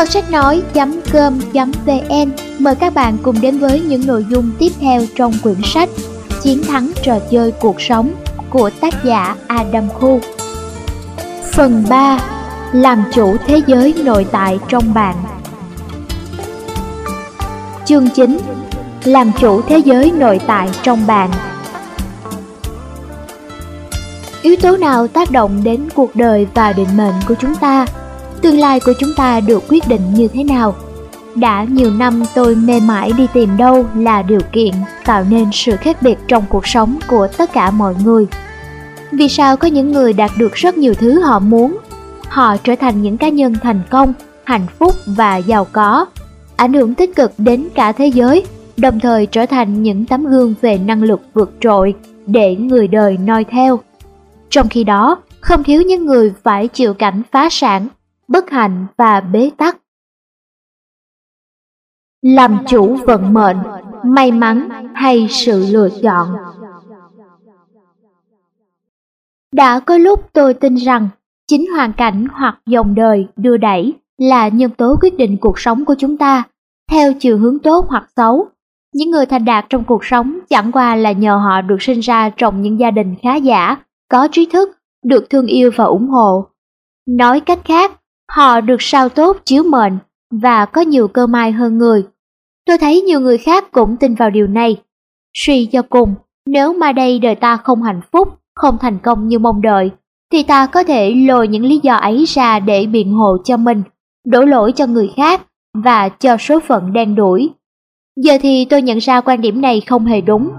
Kho sách nói.com.vn mời các bạn cùng đến với những nội dung tiếp theo trong quyển sách Chiến thắng trò chơi cuộc sống của tác giả Adam Khu. Phần 3. Làm chủ thế giới nội tại trong bạn Chương 9. Làm chủ thế giới nội tại trong bạn Yếu tố nào tác động đến cuộc đời và định mệnh của chúng ta? Tương lai của chúng ta được quyết định như thế nào? Đã nhiều năm tôi mê mải đi tìm đâu là điều kiện tạo nên sự khác biệt trong cuộc sống của tất cả mọi người. Vì sao có những người đạt được rất nhiều thứ họ muốn? Họ trở thành những cá nhân thành công, hạnh phúc và giàu có, ảnh hưởng tích cực đến cả thế giới, đồng thời trở thành những tấm gương về năng lực vượt trội để người đời noi theo. Trong khi đó, không thiếu những người phải chịu cảnh phá sản, bất hạnh và bế tắc. Làm chủ vận mệnh, may mắn hay sự lựa chọn Đã có lúc tôi tin rằng chính hoàn cảnh hoặc dòng đời đưa đẩy là nhân tố quyết định cuộc sống của chúng ta, theo chiều hướng tốt hoặc xấu. Những người thành đạt trong cuộc sống chẳng qua là nhờ họ được sinh ra trong những gia đình khá giả, có trí thức, được thương yêu và ủng hộ. Nói cách khác, họ được sao tốt chiếu mệnh và có nhiều cơ may hơn người. Tôi thấy nhiều người khác cũng tin vào điều này. Suy cho cùng, nếu mà đây đời ta không hạnh phúc, không thành công như mong đợi, thì ta có thể lôi những lý do ấy ra để biện hộ cho mình, đổ lỗi cho người khác và cho số phận đen đuổi. Giờ thì tôi nhận ra quan điểm này không hề đúng.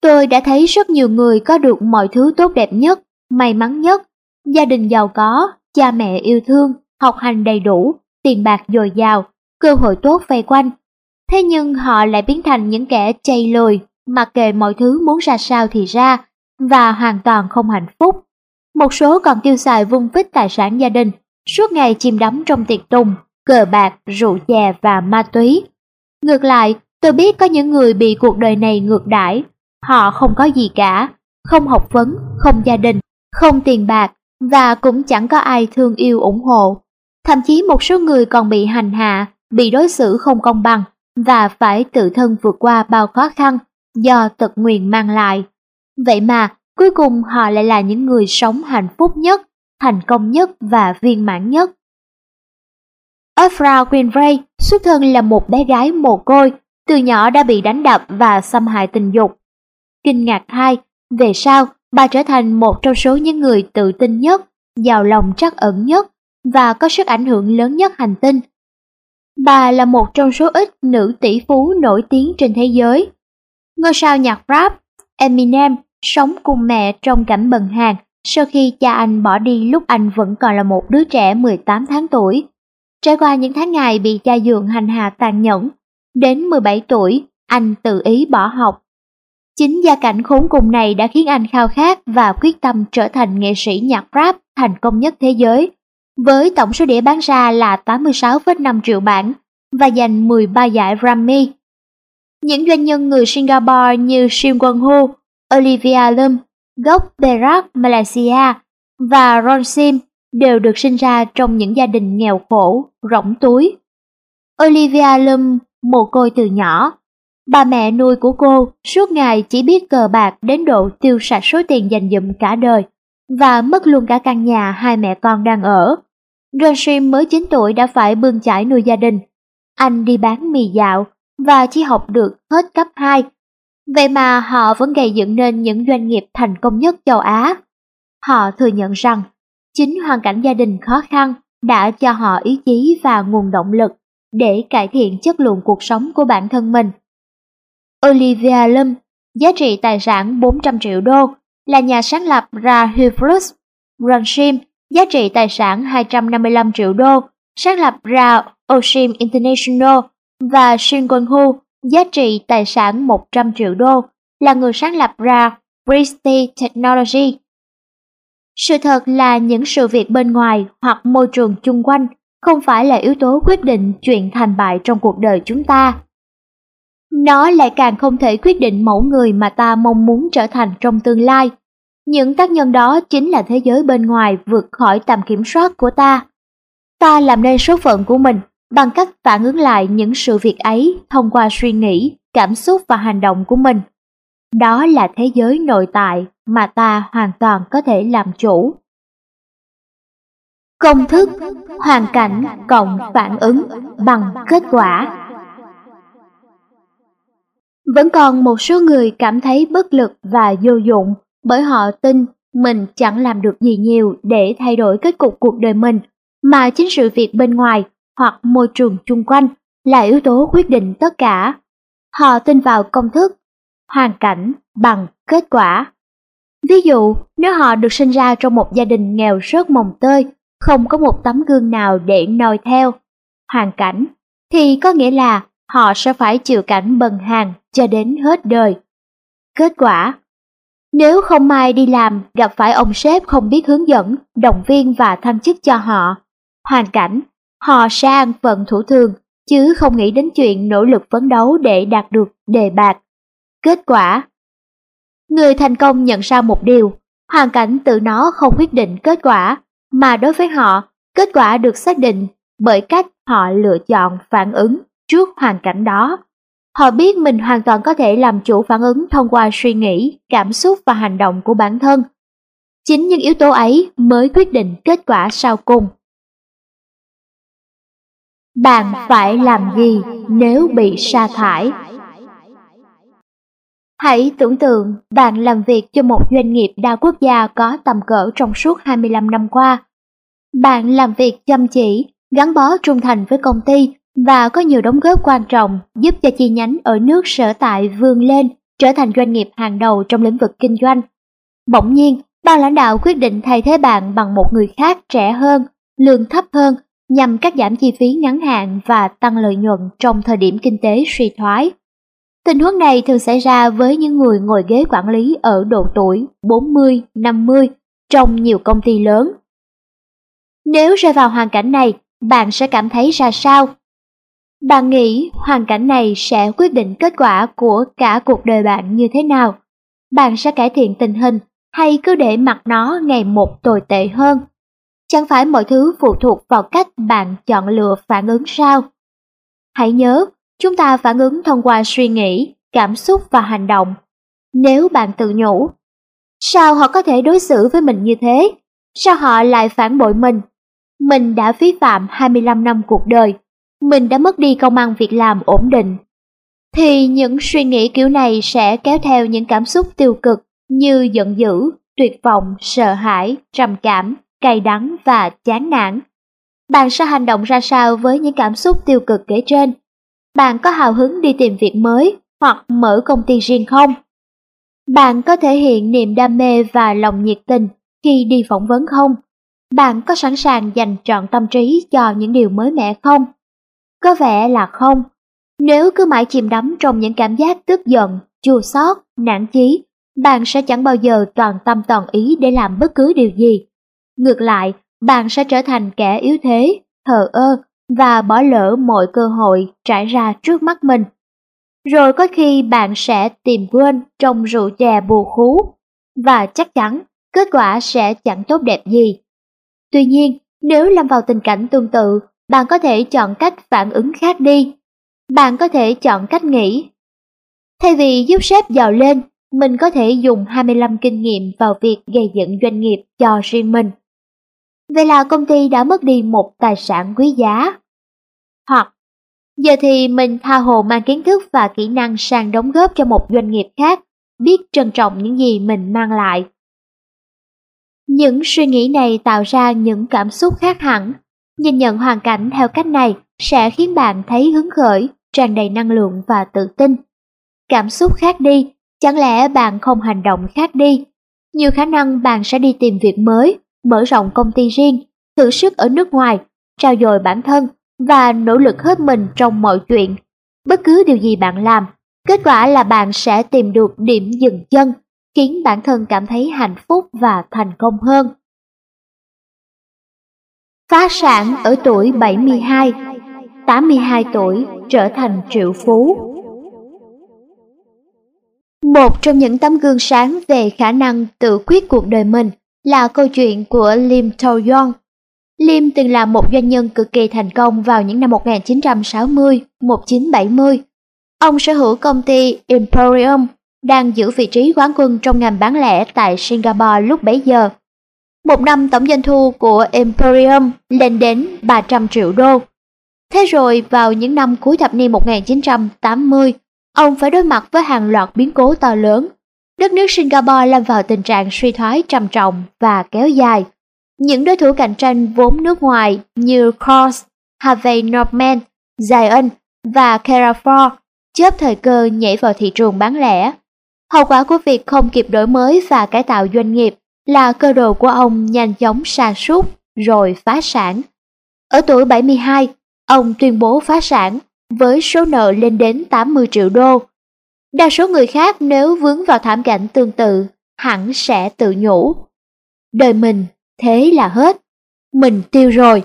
Tôi đã thấy rất nhiều người có được mọi thứ tốt đẹp nhất, may mắn nhất, gia đình giàu có, cha mẹ yêu thương, học hành đầy đủ, tiền bạc dồi dào, cơ hội tốt vây quanh. Thế nhưng họ lại biến thành những kẻ chay lười, mặc kệ mọi thứ muốn ra sao thì ra, và hoàn toàn không hạnh phúc. Một số còn tiêu xài vung vít tài sản gia đình, suốt ngày chìm đắm trong tiệc tùng, cờ bạc, rượu chè và ma túy. Ngược lại, tôi biết có những người bị cuộc đời này ngược đãi, họ không có gì cả, không học vấn, không gia đình, không tiền bạc và cũng chẳng có ai thương yêu ủng hộ. Thậm chí một số người còn bị hành hạ, bị đối xử không công bằng và phải tự thân vượt qua bao khó khăn do tật nguyền mang lại. Vậy mà, cuối cùng họ lại là những người sống hạnh phúc nhất, thành công nhất và viên mãn nhất. Afra Winfrey xuất thân là một bé gái mồ côi, từ nhỏ đã bị đánh đập và xâm hại tình dục. Kinh ngạc hai, về sau bà trở thành một trong số những người tự tin nhất, giàu lòng trắc ẩn nhất và có sức ảnh hưởng lớn nhất hành tinh. Bà là một trong số ít nữ tỷ phú nổi tiếng trên thế giới. Ngôi sao nhạc rap Eminem sống cùng mẹ trong cảnh bần hàng sau khi cha anh bỏ đi lúc anh vẫn còn là một đứa trẻ 18 tháng tuổi. Trải qua những tháng ngày bị cha dượng hành hạ tàn nhẫn, đến 17 tuổi, anh tự ý bỏ học. Chính gia cảnh khốn cùng này đã khiến anh khao khát và quyết tâm trở thành nghệ sĩ nhạc rap thành công nhất thế giới, với tổng số đĩa bán ra là 86,5 triệu bản và giành 13 giải Grammy. Những doanh nhân người Singapore như Sim Won Ho, Olivia Lum, gốc Perak, Malaysia và Ron Sim đều được sinh ra trong những gia đình nghèo khổ, rỗng túi. Olivia Lum mồ côi từ nhỏ. Bà mẹ nuôi của cô suốt ngày chỉ biết cờ bạc đến độ tiêu sạch số tiền dành dụm cả đời và mất luôn cả căn nhà hai mẹ con đang ở. Ron mới 9 tuổi đã phải bươn chải nuôi gia đình. Anh đi bán mì dạo và chỉ học được hết cấp 2. Vậy mà họ vẫn gây dựng nên những doanh nghiệp thành công nhất châu Á. Họ thừa nhận rằng chính hoàn cảnh gia đình khó khăn đã cho họ ý chí và nguồn động lực để cải thiện chất lượng cuộc sống của bản thân mình. Olivia Lum, giá trị tài sản 400 triệu đô, là nhà sáng lập ra Huflux. Ranshim, giá trị tài sản 255 triệu đô, sáng lập ra Oshim International và Shin Kwon Hu, giá trị tài sản 100 triệu đô, là người sáng lập ra Bristy Technology. Sự thật là những sự việc bên ngoài hoặc môi trường chung quanh không phải là yếu tố quyết định chuyện thành bại trong cuộc đời chúng ta. Nó lại càng không thể quyết định mẫu người mà ta mong muốn trở thành trong tương lai. Những tác nhân đó chính là thế giới bên ngoài vượt khỏi tầm kiểm soát của ta. Ta làm nên số phận của mình bằng cách phản ứng lại những sự việc ấy thông qua suy nghĩ, cảm xúc và hành động của mình. Đó là thế giới nội tại mà ta hoàn toàn có thể làm chủ. Công thức, hoàn cảnh cộng phản ứng bằng kết quả. Vẫn còn một số người cảm thấy bất lực và vô dụng bởi họ tin mình chẳng làm được gì nhiều để thay đổi kết cục cuộc đời mình, mà chính sự việc bên ngoài hoặc môi trường chung quanh là yếu tố quyết định tất cả. Họ tin vào công thức, hoàn cảnh bằng kết quả. Ví dụ, nếu họ được sinh ra trong một gia đình nghèo rớt mồng tơi, không có một tấm gương nào để noi theo, hoàn cảnh, thì có nghĩa là họ sẽ phải chịu cảnh bần hàng cho đến hết đời. Kết quả Nếu không may đi làm gặp phải ông sếp không biết hướng dẫn, động viên và thăng chức cho họ, hoàn cảnh, họ sẽ ăn phận thủ thường, chứ không nghĩ đến chuyện nỗ lực phấn đấu để đạt được đề bạc. Kết quả Người thành công nhận ra một điều, hoàn cảnh tự nó không quyết định kết quả, mà đối với họ, kết quả được xác định bởi cách họ lựa chọn phản ứng trước hoàn cảnh đó. Họ biết mình hoàn toàn có thể làm chủ phản ứng thông qua suy nghĩ, cảm xúc và hành động của bản thân. Chính những yếu tố ấy mới quyết định kết quả sau cùng. Bạn phải làm gì nếu bị sa thải? Hãy tưởng tượng bạn làm việc cho một doanh nghiệp đa quốc gia có tầm cỡ trong suốt 25 năm qua. Bạn làm việc chăm chỉ, gắn bó trung thành với công ty và có nhiều đóng góp quan trọng giúp cho chi nhánh ở nước sở tại vươn lên trở thành doanh nghiệp hàng đầu trong lĩnh vực kinh doanh. Bỗng nhiên, ban lãnh đạo quyết định thay thế bạn bằng một người khác trẻ hơn, lương thấp hơn nhằm cắt giảm chi phí ngắn hạn và tăng lợi nhuận trong thời điểm kinh tế suy thoái. Tình huống này thường xảy ra với những người ngồi ghế quản lý ở độ tuổi 40, 50 trong nhiều công ty lớn. Nếu rơi vào hoàn cảnh này, bạn sẽ cảm thấy ra sao? Bạn nghĩ hoàn cảnh này sẽ quyết định kết quả của cả cuộc đời bạn như thế nào? Bạn sẽ cải thiện tình hình hay cứ để mặc nó ngày một tồi tệ hơn? Chẳng phải mọi thứ phụ thuộc vào cách bạn chọn lựa phản ứng sao? Hãy nhớ, chúng ta phản ứng thông qua suy nghĩ, cảm xúc và hành động. Nếu bạn tự nhủ, sao họ có thể đối xử với mình như thế? Sao họ lại phản bội mình? Mình đã phí phạm 25 năm cuộc đời, mình đã mất đi công ăn việc làm ổn định. Thì những suy nghĩ kiểu này sẽ kéo theo những cảm xúc tiêu cực như giận dữ, tuyệt vọng, sợ hãi, trầm cảm, cay đắng và chán nản. Bạn sẽ hành động ra sao với những cảm xúc tiêu cực kể trên? Bạn có hào hứng đi tìm việc mới hoặc mở công ty riêng không? Bạn có thể hiện niềm đam mê và lòng nhiệt tình khi đi phỏng vấn không? Bạn có sẵn sàng dành trọn tâm trí cho những điều mới mẻ không? Có vẻ là không. Nếu cứ mãi chìm đắm trong những cảm giác tức giận, chua xót, nản chí, bạn sẽ chẳng bao giờ toàn tâm toàn ý để làm bất cứ điều gì. Ngược lại, bạn sẽ trở thành kẻ yếu thế, thờ ơ và bỏ lỡ mọi cơ hội trải ra trước mắt mình. Rồi có khi bạn sẽ tìm quên trong rượu chè bù khú, và chắc chắn kết quả sẽ chẳng tốt đẹp gì. Tuy nhiên, nếu lâm vào tình cảnh tương tự, bạn có thể chọn cách phản ứng khác đi. Bạn có thể chọn cách nghĩ. Thay vì giúp sếp giàu lên, mình có thể dùng 25 kinh nghiệm vào việc gây dựng doanh nghiệp cho riêng mình. Vậy là công ty đã mất đi một tài sản quý giá. Hoặc, giờ thì mình tha hồ mang kiến thức và kỹ năng sang đóng góp cho một doanh nghiệp khác, biết trân trọng những gì mình mang lại. Những suy nghĩ này tạo ra những cảm xúc khác hẳn. Nhìn nhận hoàn cảnh theo cách này sẽ khiến bạn thấy hứng khởi, tràn đầy năng lượng và tự tin. Cảm xúc khác đi, chẳng lẽ bạn không hành động khác đi? Nhiều khả năng bạn sẽ đi tìm việc mới mở rộng công ty riêng, thử sức ở nước ngoài, trao dồi bản thân và nỗ lực hết mình trong mọi chuyện. Bất cứ điều gì bạn làm, kết quả là bạn sẽ tìm được điểm dừng chân, khiến bản thân cảm thấy hạnh phúc và thành công hơn. Phá sản ở tuổi 72, 82 tuổi trở thành triệu phú. Một trong những tấm gương sáng về khả năng tự quyết cuộc đời mình là câu chuyện của Lim Tao Yong. Lim từng là một doanh nhân cực kỳ thành công vào những năm 1960-1970. Ông sở hữu công ty Emporium đang giữ vị trí quán quân trong ngành bán lẻ tại Singapore lúc bấy giờ. Một năm tổng doanh thu của Emporium lên đến 300 triệu đô. Thế rồi vào những năm cuối thập niên 1980, ông phải đối mặt với hàng loạt biến cố to lớn. Đất nước Singapore lâm vào tình trạng suy thoái trầm trọng và kéo dài. Những đối thủ cạnh tranh vốn nước ngoài như Cross, Harvey Norman, Giant và Carrefour chớp thời cơ nhảy vào thị trường bán lẻ. Hậu quả của việc không kịp đổi mới và cải tạo doanh nghiệp là cơ đồ của ông nhanh chóng sa sút rồi phá sản. Ở tuổi 72, ông tuyên bố phá sản với số nợ lên đến 80 triệu đô. Đa số người khác nếu vướng vào thảm cảnh tương tự hẳn sẽ tự nhủ. Đời mình thế là hết, mình tiêu rồi.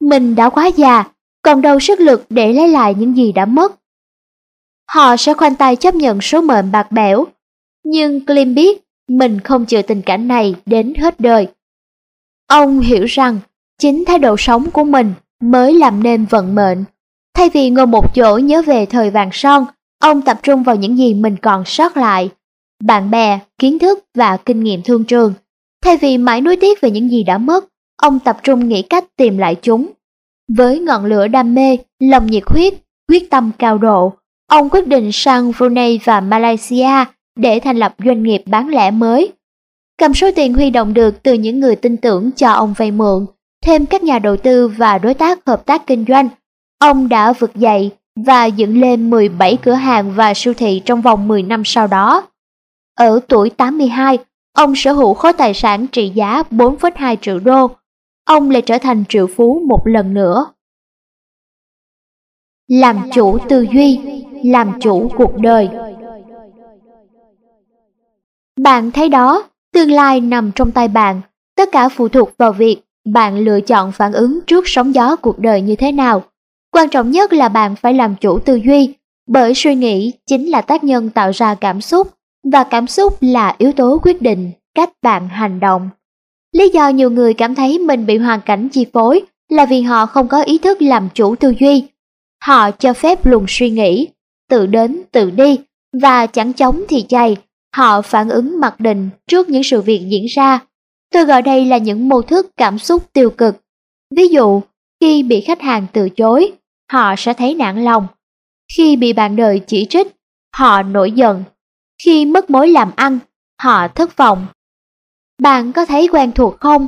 Mình đã quá già, còn đâu sức lực để lấy lại những gì đã mất. Họ sẽ khoanh tay chấp nhận số mệnh bạc bẽo, nhưng Klim biết mình không chịu tình cảnh này đến hết đời. Ông hiểu rằng chính thái độ sống của mình mới làm nên vận mệnh. Thay vì ngồi một chỗ nhớ về thời vàng son, ông tập trung vào những gì mình còn sót lại. Bạn bè, kiến thức và kinh nghiệm thương trường. Thay vì mãi nuối tiếc về những gì đã mất, ông tập trung nghĩ cách tìm lại chúng. Với ngọn lửa đam mê, lòng nhiệt huyết, quyết tâm cao độ, ông quyết định sang Brunei và Malaysia để thành lập doanh nghiệp bán lẻ mới. Cầm số tiền huy động được từ những người tin tưởng cho ông vay mượn, thêm các nhà đầu tư và đối tác hợp tác kinh doanh, ông đã vực dậy và dựng lên 17 cửa hàng và siêu thị trong vòng 10 năm sau đó. Ở tuổi 82, ông sở hữu khối tài sản trị giá 4,2 triệu đô. Ông lại trở thành triệu phú một lần nữa. Làm chủ tư duy, làm chủ cuộc đời. Bạn thấy đó, tương lai nằm trong tay bạn, tất cả phụ thuộc vào việc bạn lựa chọn phản ứng trước sóng gió cuộc đời như thế nào. Quan trọng nhất là bạn phải làm chủ tư duy, bởi suy nghĩ chính là tác nhân tạo ra cảm xúc, và cảm xúc là yếu tố quyết định cách bạn hành động. Lý do nhiều người cảm thấy mình bị hoàn cảnh chi phối là vì họ không có ý thức làm chủ tư duy. Họ cho phép luồng suy nghĩ, tự đến tự đi, và chẳng chống thì chay, họ phản ứng mặc định trước những sự việc diễn ra. Tôi gọi đây là những mô thức cảm xúc tiêu cực. Ví dụ, khi bị khách hàng từ chối, họ sẽ thấy nản lòng. Khi bị bạn đời chỉ trích, họ nổi giận. Khi mất mối làm ăn, họ thất vọng. Bạn có thấy quen thuộc không?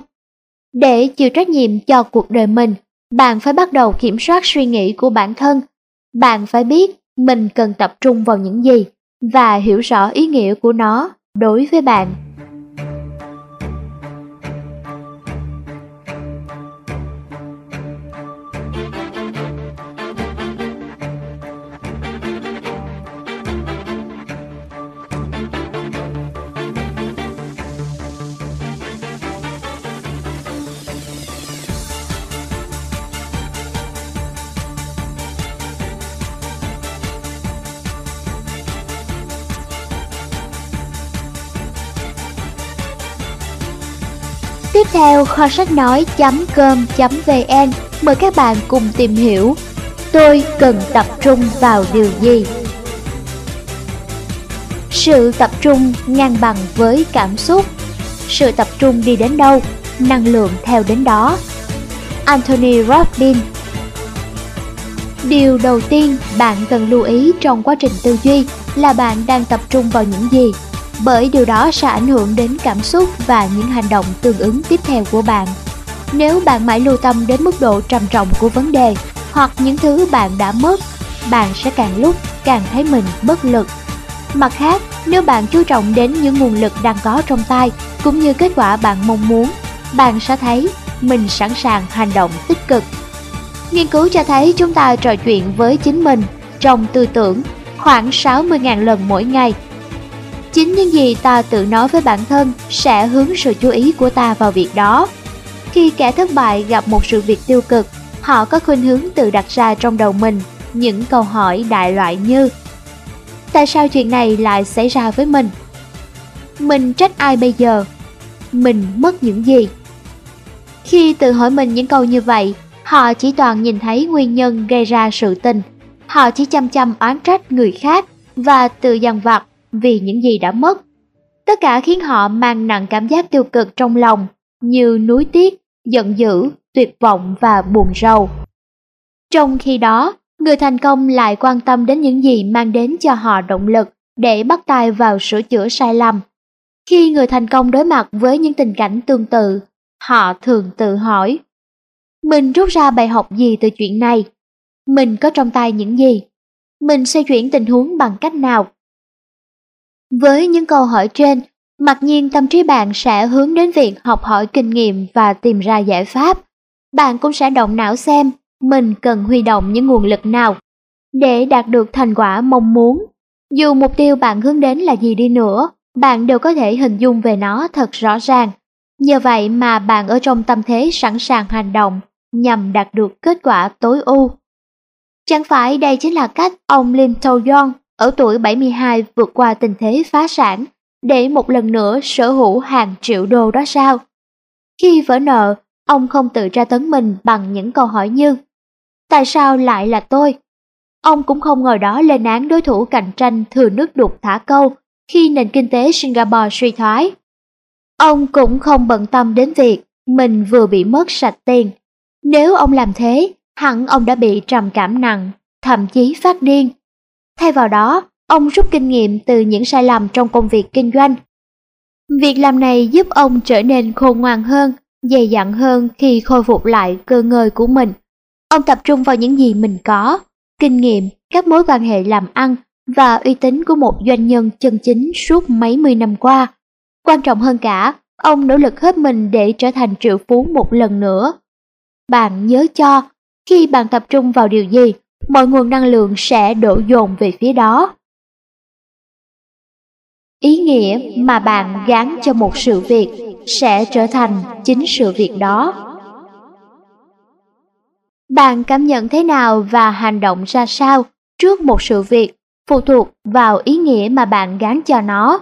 Để chịu trách nhiệm cho cuộc đời mình, bạn phải bắt đầu kiểm soát suy nghĩ của bản thân. Bạn phải biết mình cần tập trung vào những gì và hiểu rõ ý nghĩa của nó đối với bạn. Theo kho sách nói.com.vn mời các bạn cùng tìm hiểu. Tôi cần tập trung vào điều gì? Sự tập trung ngang bằng với cảm xúc. Sự tập trung đi đến đâu, năng lượng theo đến đó. Anthony Robbins. Điều đầu tiên bạn cần lưu ý trong quá trình tư duy là bạn đang tập trung vào những gì? Bởi điều đó sẽ ảnh hưởng đến cảm xúc và những hành động tương ứng tiếp theo của bạn. Nếu bạn mãi lưu tâm đến mức độ trầm trọng của vấn đề hoặc những thứ bạn đã mất, bạn sẽ càng lúc càng thấy mình bất lực. Mặt khác, nếu bạn chú trọng đến những nguồn lực đang có trong tay cũng như kết quả bạn mong muốn, bạn sẽ thấy mình sẵn sàng hành động tích cực. Nghiên cứu cho thấy chúng ta trò chuyện với chính mình trong tư tưởng khoảng 60.000 lần mỗi ngày Chính những gì ta tự nói với bản thân sẽ hướng sự chú ý của ta vào việc đó. Khi kẻ thất bại gặp một sự việc tiêu cực, họ có khuynh hướng tự đặt ra trong đầu mình những câu hỏi đại loại như Tại sao chuyện này lại xảy ra với mình? Mình trách ai bây giờ? Mình mất những gì? Khi tự hỏi mình những câu như vậy, họ chỉ toàn nhìn thấy nguyên nhân gây ra sự tình. Họ chỉ chăm chăm oán trách người khác và tự dằn vặt vì những gì đã mất. Tất cả khiến họ mang nặng cảm giác tiêu cực trong lòng như nuối tiếc, giận dữ, tuyệt vọng và buồn rầu. Trong khi đó, người thành công lại quan tâm đến những gì mang đến cho họ động lực để bắt tay vào sửa chữa sai lầm. Khi người thành công đối mặt với những tình cảnh tương tự, họ thường tự hỏi Mình rút ra bài học gì từ chuyện này? Mình có trong tay những gì? Mình sẽ chuyển tình huống bằng cách nào? Với những câu hỏi trên, mặc nhiên tâm trí bạn sẽ hướng đến việc học hỏi kinh nghiệm và tìm ra giải pháp. Bạn cũng sẽ động não xem mình cần huy động những nguồn lực nào để đạt được thành quả mong muốn. Dù mục tiêu bạn hướng đến là gì đi nữa, bạn đều có thể hình dung về nó thật rõ ràng. Nhờ vậy mà bạn ở trong tâm thế sẵn sàng hành động nhằm đạt được kết quả tối ưu. Chẳng phải đây chính là cách ông Lim Tâu Yong ở tuổi 72 vượt qua tình thế phá sản để một lần nữa sở hữu hàng triệu đô đó sao? Khi vỡ nợ, ông không tự tra tấn mình bằng những câu hỏi như Tại sao lại là tôi? Ông cũng không ngồi đó lên án đối thủ cạnh tranh thừa nước đục thả câu khi nền kinh tế Singapore suy thoái. Ông cũng không bận tâm đến việc mình vừa bị mất sạch tiền. Nếu ông làm thế, hẳn ông đã bị trầm cảm nặng, thậm chí phát điên. Thay vào đó, ông rút kinh nghiệm từ những sai lầm trong công việc kinh doanh. Việc làm này giúp ông trở nên khôn ngoan hơn, dày dặn hơn khi khôi phục lại cơ ngơi của mình. Ông tập trung vào những gì mình có, kinh nghiệm, các mối quan hệ làm ăn và uy tín của một doanh nhân chân chính suốt mấy mươi năm qua. Quan trọng hơn cả, ông nỗ lực hết mình để trở thành triệu phú một lần nữa. Bạn nhớ cho, khi bạn tập trung vào điều gì, mọi nguồn năng lượng sẽ đổ dồn về phía đó. Ý nghĩa mà bạn gán cho một sự việc sẽ trở thành chính sự việc đó. Bạn cảm nhận thế nào và hành động ra sao trước một sự việc phụ thuộc vào ý nghĩa mà bạn gán cho nó.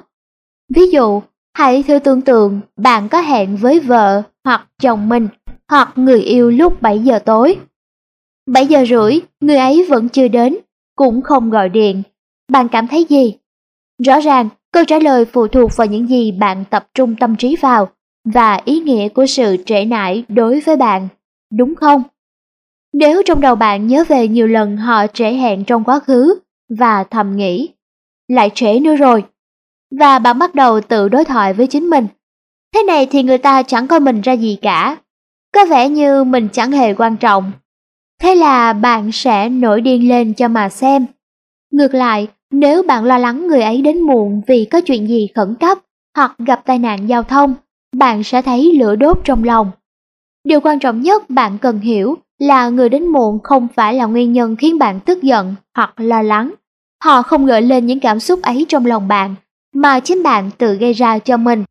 Ví dụ, hãy thử tưởng tượng bạn có hẹn với vợ hoặc chồng mình hoặc người yêu lúc 7 giờ tối. 7 giờ rưỡi, người ấy vẫn chưa đến, cũng không gọi điện. Bạn cảm thấy gì? Rõ ràng, câu trả lời phụ thuộc vào những gì bạn tập trung tâm trí vào và ý nghĩa của sự trễ nải đối với bạn, đúng không? Nếu trong đầu bạn nhớ về nhiều lần họ trễ hẹn trong quá khứ và thầm nghĩ, lại trễ nữa rồi. Và bạn bắt đầu tự đối thoại với chính mình. Thế này thì người ta chẳng coi mình ra gì cả. Có vẻ như mình chẳng hề quan trọng. Thế là bạn sẽ nổi điên lên cho mà xem. Ngược lại, nếu bạn lo lắng người ấy đến muộn vì có chuyện gì khẩn cấp hoặc gặp tai nạn giao thông, bạn sẽ thấy lửa đốt trong lòng. Điều quan trọng nhất bạn cần hiểu là người đến muộn không phải là nguyên nhân khiến bạn tức giận hoặc lo lắng. Họ không gợi lên những cảm xúc ấy trong lòng bạn, mà chính bạn tự gây ra cho mình.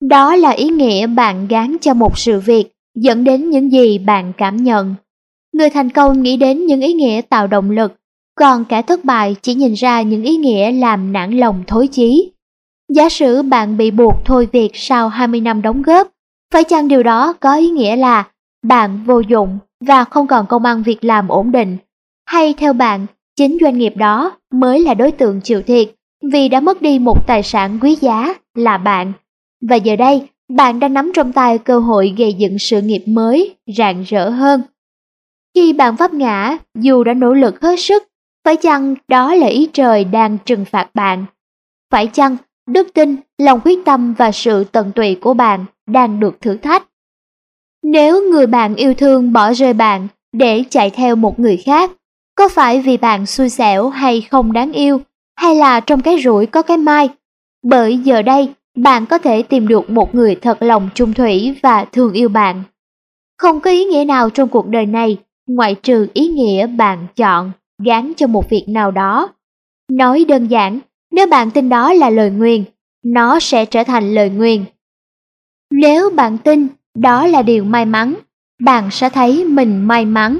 Đó là ý nghĩa bạn gán cho một sự việc, dẫn đến những gì bạn cảm nhận. Người thành công nghĩ đến những ý nghĩa tạo động lực, còn kẻ thất bại chỉ nhìn ra những ý nghĩa làm nản lòng thối chí. Giả sử bạn bị buộc thôi việc sau 20 năm đóng góp, phải chăng điều đó có ý nghĩa là bạn vô dụng và không còn công ăn việc làm ổn định? Hay theo bạn, chính doanh nghiệp đó mới là đối tượng chịu thiệt vì đã mất đi một tài sản quý giá là bạn. Và giờ đây, bạn đang nắm trong tay cơ hội gây dựng sự nghiệp mới, rạng rỡ hơn. Khi bạn vấp ngã, dù đã nỗ lực hết sức, phải chăng đó là ý trời đang trừng phạt bạn? Phải chăng đức tin, lòng quyết tâm và sự tận tụy của bạn đang được thử thách? Nếu người bạn yêu thương bỏ rơi bạn để chạy theo một người khác, có phải vì bạn xui xẻo hay không đáng yêu, hay là trong cái rủi có cái mai? Bởi giờ đây, bạn có thể tìm được một người thật lòng trung thủy và thương yêu bạn. Không có ý nghĩa nào trong cuộc đời này, ngoại trừ ý nghĩa bạn chọn, gán cho một việc nào đó. Nói đơn giản, nếu bạn tin đó là lời nguyền, nó sẽ trở thành lời nguyền. Nếu bạn tin đó là điều may mắn, bạn sẽ thấy mình may mắn.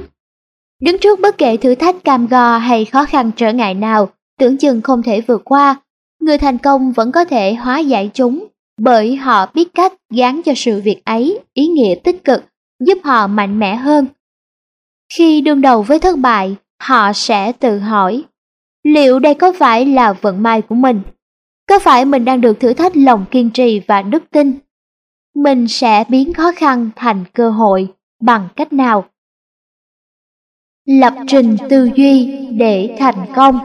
Đứng trước bất kể thử thách cam go hay khó khăn trở ngại nào, tưởng chừng không thể vượt qua, người thành công vẫn có thể hóa giải chúng bởi họ biết cách gán cho sự việc ấy ý nghĩa tích cực, giúp họ mạnh mẽ hơn. Khi đương đầu với thất bại, họ sẽ tự hỏi, liệu đây có phải là vận may của mình? Có phải mình đang được thử thách lòng kiên trì và đức tin? Mình sẽ biến khó khăn thành cơ hội bằng cách nào? Lập trình tư duy để thành công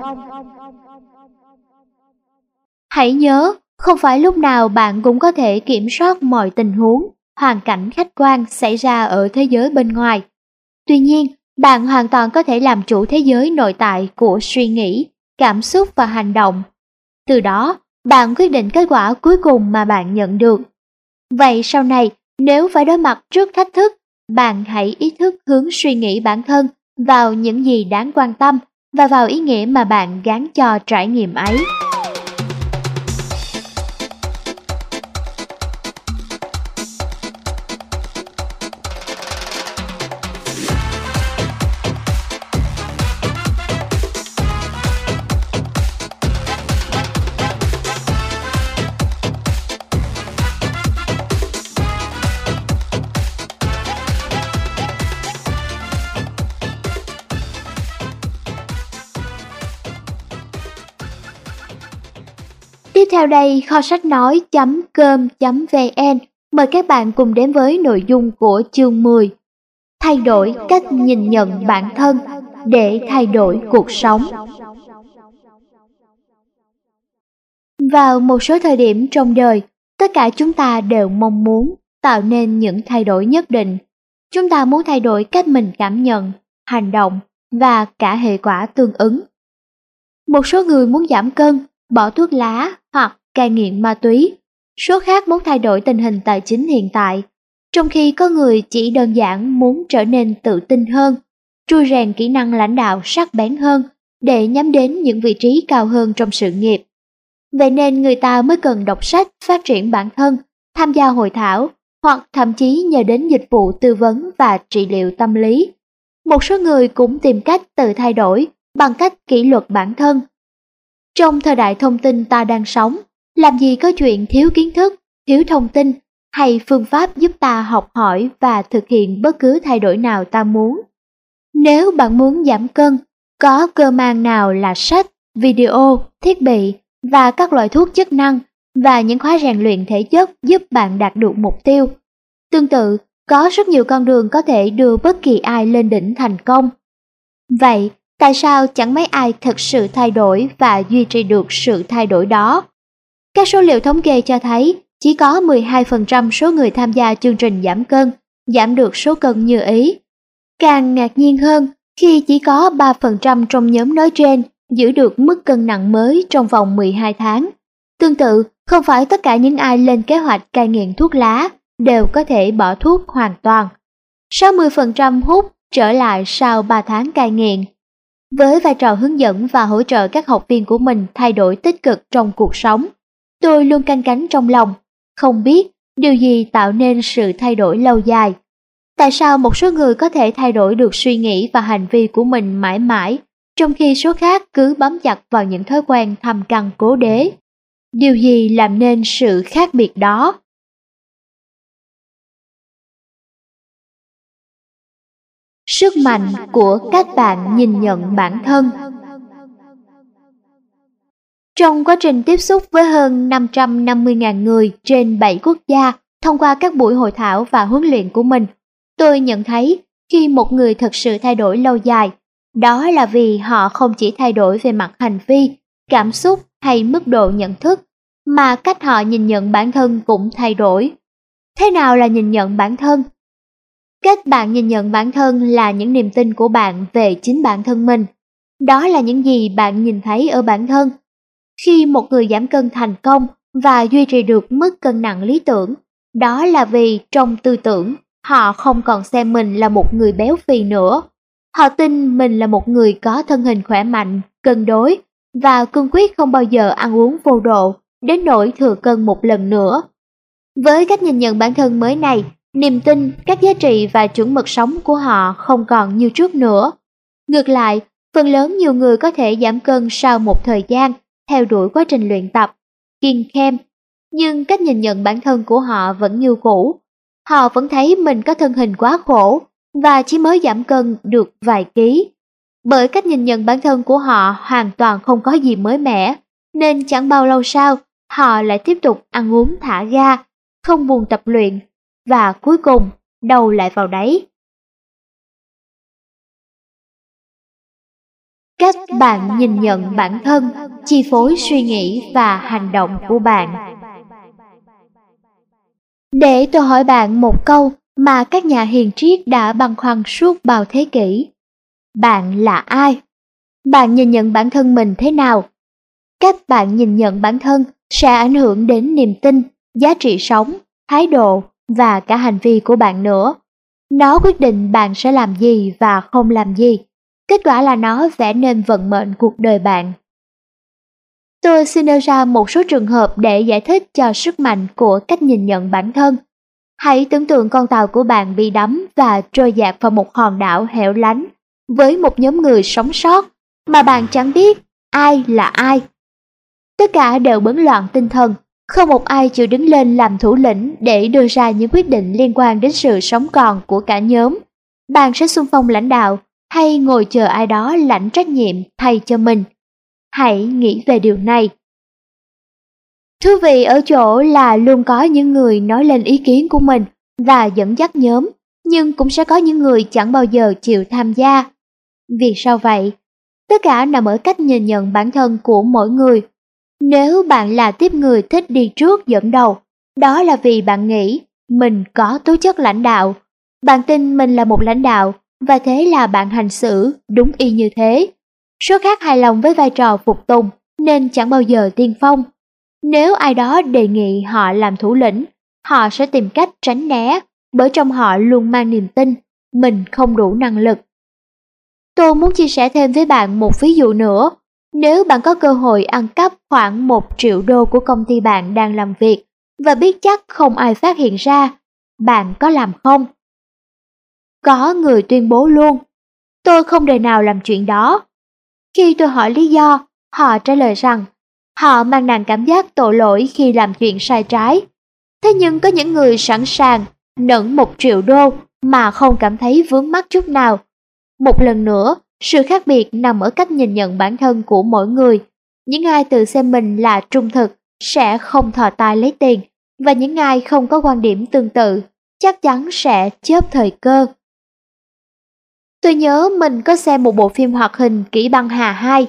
Hãy nhớ, không phải lúc nào bạn cũng có thể kiểm soát mọi tình huống, hoàn cảnh khách quan xảy ra ở thế giới bên ngoài. Tuy nhiên, bạn hoàn toàn có thể làm chủ thế giới nội tại của suy nghĩ, cảm xúc và hành động. Từ đó, bạn quyết định kết quả cuối cùng mà bạn nhận được. Vậy sau này, nếu phải đối mặt trước thách thức, bạn hãy ý thức hướng suy nghĩ bản thân vào những gì đáng quan tâm và vào ý nghĩa mà bạn gán cho trải nghiệm ấy. Theo đây, kho sách nói.com.vn mời các bạn cùng đến với nội dung của chương 10. Thay đổi cách nhìn nhận bản thân để thay đổi cuộc sống. Vào một số thời điểm trong đời, tất cả chúng ta đều mong muốn tạo nên những thay đổi nhất định. Chúng ta muốn thay đổi cách mình cảm nhận, hành động và cả hệ quả tương ứng. Một số người muốn giảm cân, bỏ thuốc lá cai nghiện ma túy. Số khác muốn thay đổi tình hình tài chính hiện tại, trong khi có người chỉ đơn giản muốn trở nên tự tin hơn, trui rèn kỹ năng lãnh đạo sắc bén hơn để nhắm đến những vị trí cao hơn trong sự nghiệp. Vậy nên người ta mới cần đọc sách, phát triển bản thân, tham gia hội thảo hoặc thậm chí nhờ đến dịch vụ tư vấn và trị liệu tâm lý. Một số người cũng tìm cách tự thay đổi bằng cách kỷ luật bản thân trong thời đại thông tin ta đang sống, làm gì có chuyện thiếu kiến thức, thiếu thông tin hay phương pháp giúp ta học hỏi và thực hiện bất cứ thay đổi nào ta muốn. Nếu bạn muốn giảm cân, có cơ mang nào là sách, video, thiết bị và các loại thuốc chức năng và những khóa rèn luyện thể chất giúp bạn đạt được mục tiêu. Tương tự, có rất nhiều con đường có thể đưa bất kỳ ai lên đỉnh thành công. Vậy, Tại sao chẳng mấy ai thực sự thay đổi và duy trì được sự thay đổi đó? Các số liệu thống kê cho thấy chỉ có 12% số người tham gia chương trình giảm cân giảm được số cân như ý. Càng ngạc nhiên hơn khi chỉ có 3% trong nhóm nói trên giữ được mức cân nặng mới trong vòng 12 tháng. Tương tự, không phải tất cả những ai lên kế hoạch cai nghiện thuốc lá đều có thể bỏ thuốc hoàn toàn. 60% hút trở lại sau 3 tháng cai nghiện với vai trò hướng dẫn và hỗ trợ các học viên của mình thay đổi tích cực trong cuộc sống, tôi luôn canh cánh trong lòng, không biết điều gì tạo nên sự thay đổi lâu dài. Tại sao một số người có thể thay đổi được suy nghĩ và hành vi của mình mãi mãi, trong khi số khác cứ bám chặt vào những thói quen thầm căn cố đế? Điều gì làm nên sự khác biệt đó? Sức mạnh của các bạn nhìn nhận bản thân trong quá trình tiếp xúc với hơn 550.000 người trên 7 quốc gia thông qua các buổi hội thảo và huấn luyện của mình, tôi nhận thấy khi một người thật sự thay đổi lâu dài, đó là vì họ không chỉ thay đổi về mặt hành vi, cảm xúc hay mức độ nhận thức, mà cách họ nhìn nhận bản thân cũng thay đổi. Thế nào là nhìn nhận bản thân? Cách bạn nhìn nhận bản thân là những niềm tin của bạn về chính bản thân mình. Đó là những gì bạn nhìn thấy ở bản thân. Khi một người giảm cân thành công và duy trì được mức cân nặng lý tưởng, đó là vì trong tư tưởng, họ không còn xem mình là một người béo phì nữa. Họ tin mình là một người có thân hình khỏe mạnh, cân đối và cương quyết không bao giờ ăn uống vô độ, đến nỗi thừa cân một lần nữa. Với cách nhìn nhận bản thân mới này, niềm tin, các giá trị và chuẩn mực sống của họ không còn như trước nữa. Ngược lại, phần lớn nhiều người có thể giảm cân sau một thời gian theo đuổi quá trình luyện tập, kiên khem. nhưng cách nhìn nhận bản thân của họ vẫn như cũ. Họ vẫn thấy mình có thân hình quá khổ và chỉ mới giảm cân được vài ký. Bởi cách nhìn nhận bản thân của họ hoàn toàn không có gì mới mẻ, nên chẳng bao lâu sau, họ lại tiếp tục ăn uống thả ga, không buồn tập luyện, và cuối cùng đầu lại vào đáy. Cách bạn nhìn nhận bản thân chi phối suy nghĩ và hành động của bạn. Để tôi hỏi bạn một câu mà các nhà hiền triết đã băn khoăn suốt bao thế kỷ. Bạn là ai? Bạn nhìn nhận bản thân mình thế nào? Cách bạn nhìn nhận bản thân sẽ ảnh hưởng đến niềm tin, giá trị sống, thái độ và cả hành vi của bạn nữa. Nó quyết định bạn sẽ làm gì và không làm gì. Kết quả là nó vẽ nên vận mệnh cuộc đời bạn. Tôi xin nêu ra một số trường hợp để giải thích cho sức mạnh của cách nhìn nhận bản thân. Hãy tưởng tượng con tàu của bạn bị đắm và trôi dạt vào một hòn đảo hẻo lánh với một nhóm người sống sót mà bạn chẳng biết ai là ai. Tất cả đều bấn loạn tinh thần, không một ai chịu đứng lên làm thủ lĩnh để đưa ra những quyết định liên quan đến sự sống còn của cả nhóm. Bạn sẽ xung phong lãnh đạo hay ngồi chờ ai đó lãnh trách nhiệm thay cho mình. Hãy nghĩ về điều này. Thú vị ở chỗ là luôn có những người nói lên ý kiến của mình và dẫn dắt nhóm, nhưng cũng sẽ có những người chẳng bao giờ chịu tham gia. Vì sao vậy? Tất cả nằm ở cách nhìn nhận bản thân của mỗi người. Nếu bạn là tiếp người thích đi trước dẫn đầu, đó là vì bạn nghĩ mình có tố chất lãnh đạo. Bạn tin mình là một lãnh đạo và thế là bạn hành xử đúng y như thế. Số khác hài lòng với vai trò phục tùng nên chẳng bao giờ tiên phong. Nếu ai đó đề nghị họ làm thủ lĩnh, họ sẽ tìm cách tránh né bởi trong họ luôn mang niềm tin mình không đủ năng lực. Tôi muốn chia sẻ thêm với bạn một ví dụ nữa. Nếu bạn có cơ hội ăn cắp khoảng một triệu đô của công ty bạn đang làm việc và biết chắc không ai phát hiện ra, bạn có làm không? Có người tuyên bố luôn, tôi không đời nào làm chuyện đó. Khi tôi hỏi lý do, họ trả lời rằng họ mang nặng cảm giác tội lỗi khi làm chuyện sai trái. Thế nhưng có những người sẵn sàng nẫn một triệu đô mà không cảm thấy vướng mắc chút nào. Một lần nữa, sự khác biệt nằm ở cách nhìn nhận bản thân của mỗi người. Những ai tự xem mình là trung thực sẽ không thò tay lấy tiền và những ai không có quan điểm tương tự chắc chắn sẽ chớp thời cơ. Tôi nhớ mình có xem một bộ phim hoạt hình kỹ băng Hà 2,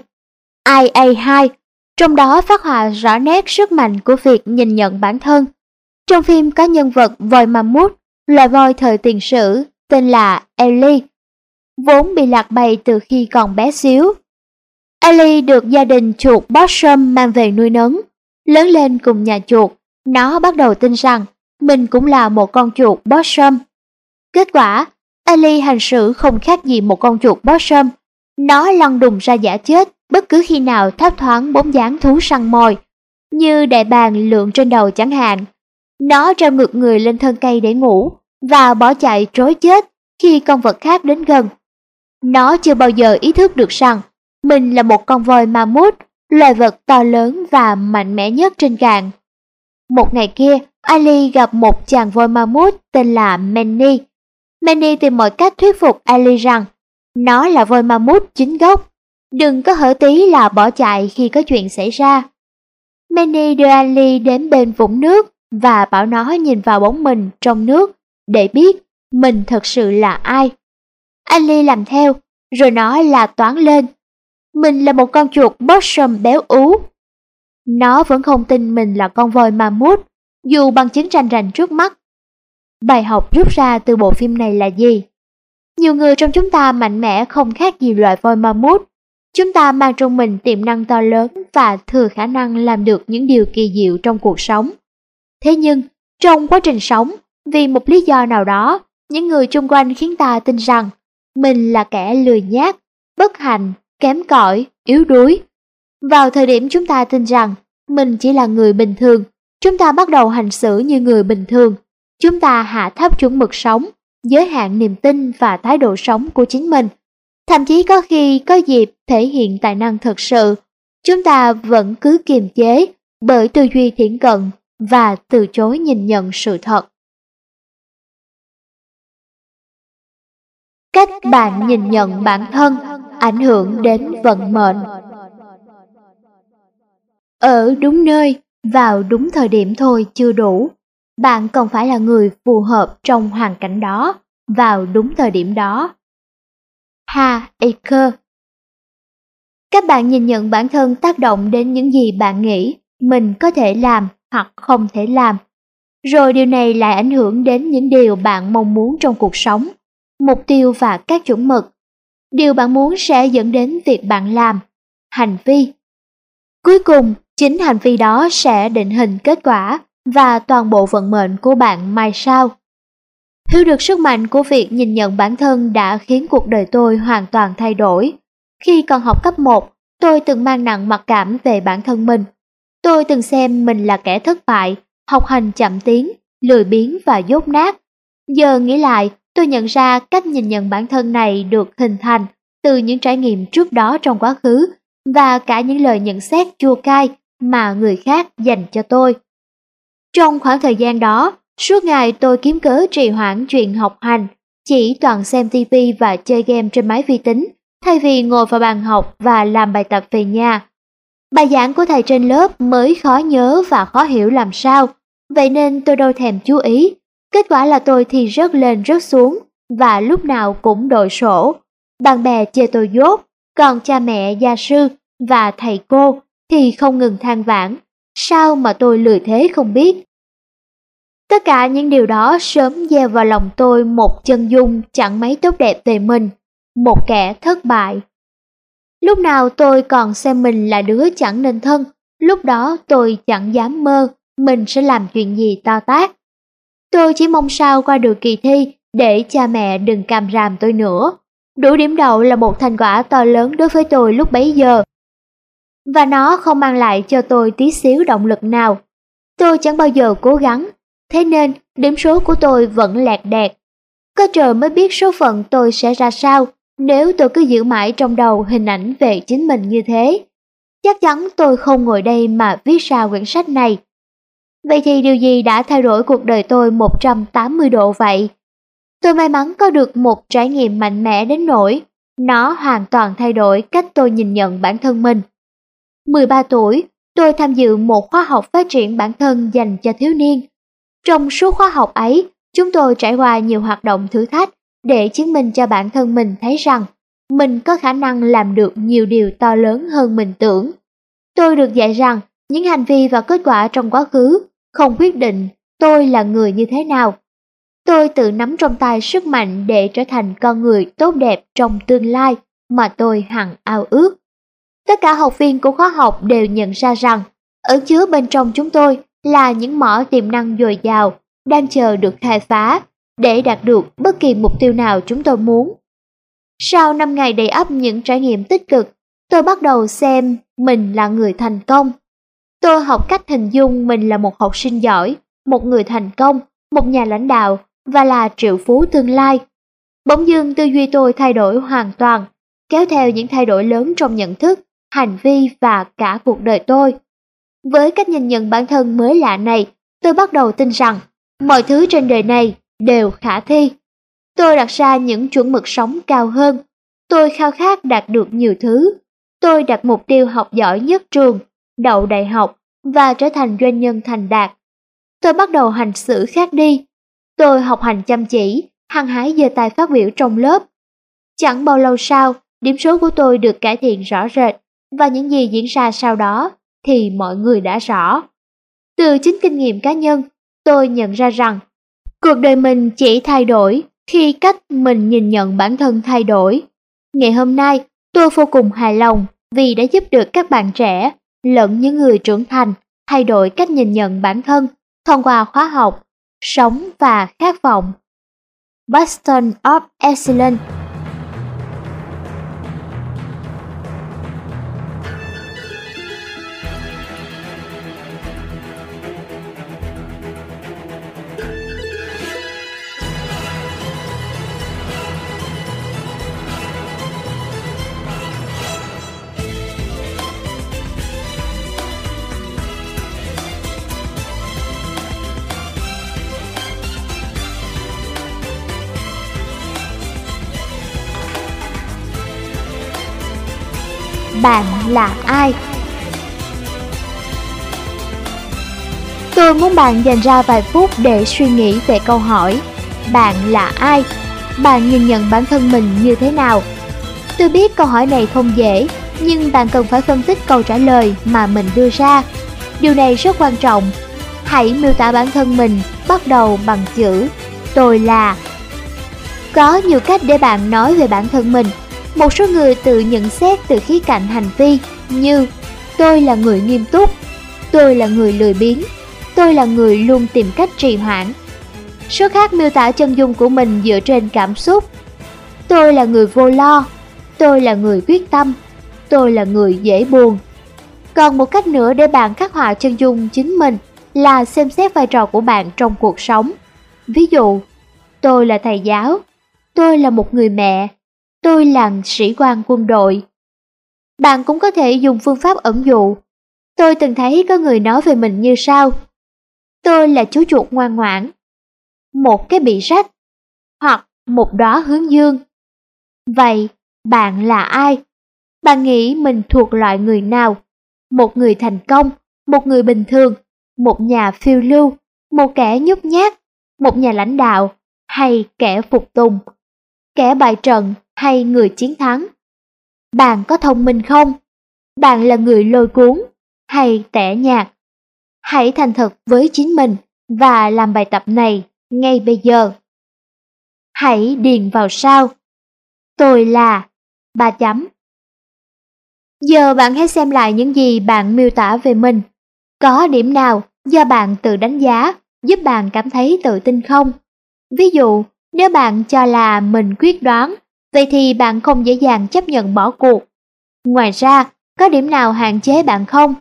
IA2, trong đó phát họa rõ nét sức mạnh của việc nhìn nhận bản thân. Trong phim có nhân vật voi mammut, loài voi thời tiền sử, tên là Ellie, vốn bị lạc bày từ khi còn bé xíu. Ellie được gia đình chuột Bossum mang về nuôi nấng. Lớn lên cùng nhà chuột, nó bắt đầu tin rằng mình cũng là một con chuột Bossum. Kết quả, Ali hành xử không khác gì một con chuột bó sâm. Nó lăn đùng ra giả chết bất cứ khi nào thấp thoáng bóng dáng thú săn mồi, như đại bàng lượn trên đầu chẳng hạn. Nó treo ngược người lên thân cây để ngủ và bỏ chạy trối chết khi con vật khác đến gần. Nó chưa bao giờ ý thức được rằng mình là một con voi ma mút, loài vật to lớn và mạnh mẽ nhất trên cạn. Một ngày kia, Ali gặp một chàng voi ma mút tên là Manny Manny tìm mọi cách thuyết phục Ali rằng nó là voi ma mút chính gốc, đừng có hở tí là bỏ chạy khi có chuyện xảy ra. Manny đưa Ali đến bên vũng nước và bảo nó nhìn vào bóng mình trong nước để biết mình thật sự là ai. Ali làm theo, rồi nó là toán lên. Mình là một con chuột possum béo ú. Nó vẫn không tin mình là con voi ma mút, dù bằng chứng rành rành trước mắt Bài học rút ra từ bộ phim này là gì? Nhiều người trong chúng ta mạnh mẽ không khác gì loài voi ma mút. Chúng ta mang trong mình tiềm năng to lớn và thừa khả năng làm được những điều kỳ diệu trong cuộc sống. Thế nhưng, trong quá trình sống, vì một lý do nào đó, những người chung quanh khiến ta tin rằng mình là kẻ lười nhác, bất hạnh, kém cỏi, yếu đuối. Vào thời điểm chúng ta tin rằng mình chỉ là người bình thường, chúng ta bắt đầu hành xử như người bình thường Chúng ta hạ thấp chuẩn mực sống, giới hạn niềm tin và thái độ sống của chính mình. Thậm chí có khi có dịp thể hiện tài năng thật sự, chúng ta vẫn cứ kiềm chế bởi tư duy thiển cận và từ chối nhìn nhận sự thật. Cách bạn nhìn nhận bản thân ảnh hưởng đến vận mệnh. Ở đúng nơi, vào đúng thời điểm thôi chưa đủ. Bạn còn phải là người phù hợp trong hoàn cảnh đó, vào đúng thời điểm đó. Ha Aker Các bạn nhìn nhận bản thân tác động đến những gì bạn nghĩ mình có thể làm hoặc không thể làm. Rồi điều này lại ảnh hưởng đến những điều bạn mong muốn trong cuộc sống, mục tiêu và các chuẩn mực. Điều bạn muốn sẽ dẫn đến việc bạn làm, hành vi. Cuối cùng, chính hành vi đó sẽ định hình kết quả và toàn bộ vận mệnh của bạn mai sau. Hiểu được sức mạnh của việc nhìn nhận bản thân đã khiến cuộc đời tôi hoàn toàn thay đổi. Khi còn học cấp 1, tôi từng mang nặng mặc cảm về bản thân mình. Tôi từng xem mình là kẻ thất bại, học hành chậm tiến, lười biếng và dốt nát. Giờ nghĩ lại, tôi nhận ra cách nhìn nhận bản thân này được hình thành từ những trải nghiệm trước đó trong quá khứ và cả những lời nhận xét chua cay mà người khác dành cho tôi. Trong khoảng thời gian đó, suốt ngày tôi kiếm cớ trì hoãn chuyện học hành, chỉ toàn xem TV và chơi game trên máy vi tính, thay vì ngồi vào bàn học và làm bài tập về nhà. Bài giảng của thầy trên lớp mới khó nhớ và khó hiểu làm sao, vậy nên tôi đâu thèm chú ý. Kết quả là tôi thì rớt lên rớt xuống và lúc nào cũng đội sổ. Bạn bè chê tôi dốt, còn cha mẹ, gia sư và thầy cô thì không ngừng than vãn. Sao mà tôi lười thế không biết? Tất cả những điều đó sớm gieo vào lòng tôi một chân dung chẳng mấy tốt đẹp về mình, một kẻ thất bại. Lúc nào tôi còn xem mình là đứa chẳng nên thân, lúc đó tôi chẳng dám mơ mình sẽ làm chuyện gì to tác. Tôi chỉ mong sao qua được kỳ thi để cha mẹ đừng càm ràm tôi nữa. Đủ điểm đậu là một thành quả to lớn đối với tôi lúc bấy giờ. Và nó không mang lại cho tôi tí xíu động lực nào. Tôi chẳng bao giờ cố gắng, thế nên điểm số của tôi vẫn lạc đẹt. Có trời mới biết số phận tôi sẽ ra sao nếu tôi cứ giữ mãi trong đầu hình ảnh về chính mình như thế. Chắc chắn tôi không ngồi đây mà viết ra quyển sách này. Vậy thì điều gì đã thay đổi cuộc đời tôi 180 độ vậy? Tôi may mắn có được một trải nghiệm mạnh mẽ đến nỗi nó hoàn toàn thay đổi cách tôi nhìn nhận bản thân mình. 13 tuổi, tôi tham dự một khóa học phát triển bản thân dành cho thiếu niên. Trong suốt khóa học ấy, chúng tôi trải qua nhiều hoạt động thử thách để chứng minh cho bản thân mình thấy rằng mình có khả năng làm được nhiều điều to lớn hơn mình tưởng. Tôi được dạy rằng những hành vi và kết quả trong quá khứ không quyết định tôi là người như thế nào. Tôi tự nắm trong tay sức mạnh để trở thành con người tốt đẹp trong tương lai mà tôi hằng ao ước. Tất cả học viên của khóa học đều nhận ra rằng ẩn chứa bên trong chúng tôi là những mỏ tiềm năng dồi dào đang chờ được khai phá để đạt được bất kỳ mục tiêu nào chúng tôi muốn. Sau 5 ngày đầy ắp những trải nghiệm tích cực, tôi bắt đầu xem mình là người thành công. Tôi học cách hình dung mình là một học sinh giỏi, một người thành công, một nhà lãnh đạo và là triệu phú tương lai. Bỗng dưng tư duy tôi thay đổi hoàn toàn, kéo theo những thay đổi lớn trong nhận thức, hành vi và cả cuộc đời tôi. Với cách nhìn nhận bản thân mới lạ này, tôi bắt đầu tin rằng mọi thứ trên đời này đều khả thi. Tôi đặt ra những chuẩn mực sống cao hơn. Tôi khao khát đạt được nhiều thứ. Tôi đặt mục tiêu học giỏi nhất trường, đậu đại học và trở thành doanh nhân thành đạt. Tôi bắt đầu hành xử khác đi. Tôi học hành chăm chỉ, hăng hái giơ tay phát biểu trong lớp. Chẳng bao lâu sau, điểm số của tôi được cải thiện rõ rệt và những gì diễn ra sau đó thì mọi người đã rõ. Từ chính kinh nghiệm cá nhân, tôi nhận ra rằng Cuộc đời mình chỉ thay đổi khi cách mình nhìn nhận bản thân thay đổi. Ngày hôm nay, tôi vô cùng hài lòng vì đã giúp được các bạn trẻ lẫn những người trưởng thành thay đổi cách nhìn nhận bản thân thông qua khóa học Sống và Khát vọng. Boston of Excellence bạn là ai? Tôi muốn bạn dành ra vài phút để suy nghĩ về câu hỏi Bạn là ai? Bạn nhìn nhận bản thân mình như thế nào? Tôi biết câu hỏi này không dễ, nhưng bạn cần phải phân tích câu trả lời mà mình đưa ra. Điều này rất quan trọng. Hãy miêu tả bản thân mình bắt đầu bằng chữ tôi là. Có nhiều cách để bạn nói về bản thân mình. Một số người tự nhận xét từ khía cạnh hành vi như tôi là người nghiêm túc, tôi là người lười biếng, tôi là người luôn tìm cách trì hoãn. Số khác miêu tả chân dung của mình dựa trên cảm xúc. Tôi là người vô lo, tôi là người quyết tâm, tôi là người dễ buồn. Còn một cách nữa để bạn khắc họa chân dung chính mình là xem xét vai trò của bạn trong cuộc sống. Ví dụ, tôi là thầy giáo, tôi là một người mẹ, tôi là sĩ quan quân đội. Bạn cũng có thể dùng phương pháp ẩn dụ. Tôi từng thấy có người nói về mình như sau. Tôi là chú chuột ngoan ngoãn, một cái bị rách, hoặc một đóa hướng dương. Vậy, bạn là ai? Bạn nghĩ mình thuộc loại người nào? Một người thành công, một người bình thường, một nhà phiêu lưu, một kẻ nhút nhát, một nhà lãnh đạo hay kẻ phục tùng, kẻ bại trận hay người chiến thắng. Bạn có thông minh không? Bạn là người lôi cuốn hay tẻ nhạt? Hãy thành thật với chính mình và làm bài tập này ngay bây giờ. Hãy điền vào sau. Tôi là ba chấm. Giờ bạn hãy xem lại những gì bạn miêu tả về mình. Có điểm nào do bạn tự đánh giá giúp bạn cảm thấy tự tin không? Ví dụ, nếu bạn cho là mình quyết đoán, vậy thì bạn không dễ dàng chấp nhận bỏ cuộc. Ngoài ra, có điểm nào hạn chế bạn không?